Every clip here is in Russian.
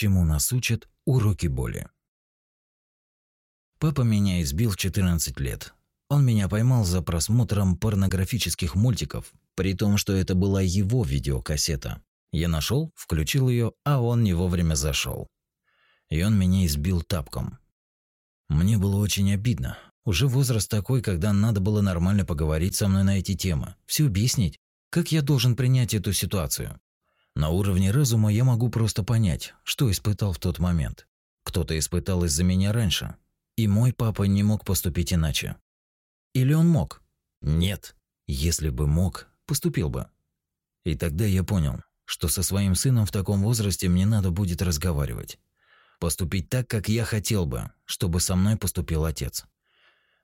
Чему нас учат уроки боли. Папа меня избил в 14 лет. Он меня поймал за просмотром порнографических мультиков, при том, что это была его видеокассета. Я нашел, включил ее, а он не вовремя зашел. И он меня избил тапком. Мне было очень обидно. Уже возраст такой, когда надо было нормально поговорить со мной на эти темы, все объяснить, как я должен принять эту ситуацию. На уровне разума я могу просто понять, что испытал в тот момент. Кто-то испытал из-за меня раньше. И мой папа не мог поступить иначе. Или он мог? Нет. Если бы мог, поступил бы. И тогда я понял, что со своим сыном в таком возрасте мне надо будет разговаривать. Поступить так, как я хотел бы, чтобы со мной поступил отец.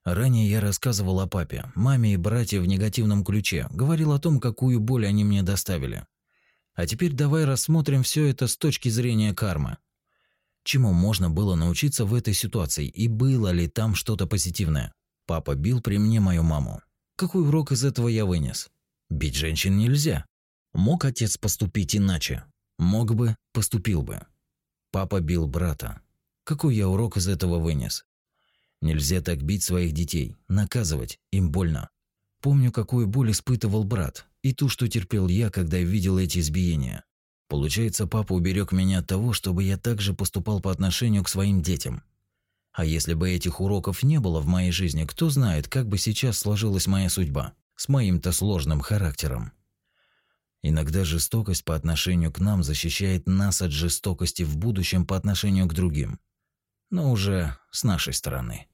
Ранее я рассказывал о папе, маме и брате в негативном ключе, говорил о том, какую боль они мне доставили. А теперь давай рассмотрим все это с точки зрения кармы. Чему можно было научиться в этой ситуации и было ли там что-то позитивное? Папа бил при мне мою маму. Какой урок из этого я вынес? Бить женщин нельзя. Мог отец поступить иначе? Мог бы, поступил бы. Папа бил брата. Какой я урок из этого вынес? Нельзя так бить своих детей, наказывать, им больно. Помню, какую боль испытывал брат, и ту, что терпел я, когда видел эти избиения. Получается, папа уберег меня от того, чтобы я также поступал по отношению к своим детям. А если бы этих уроков не было в моей жизни, кто знает, как бы сейчас сложилась моя судьба с моим-то сложным характером. Иногда жестокость по отношению к нам защищает нас от жестокости в будущем по отношению к другим. Но уже с нашей стороны.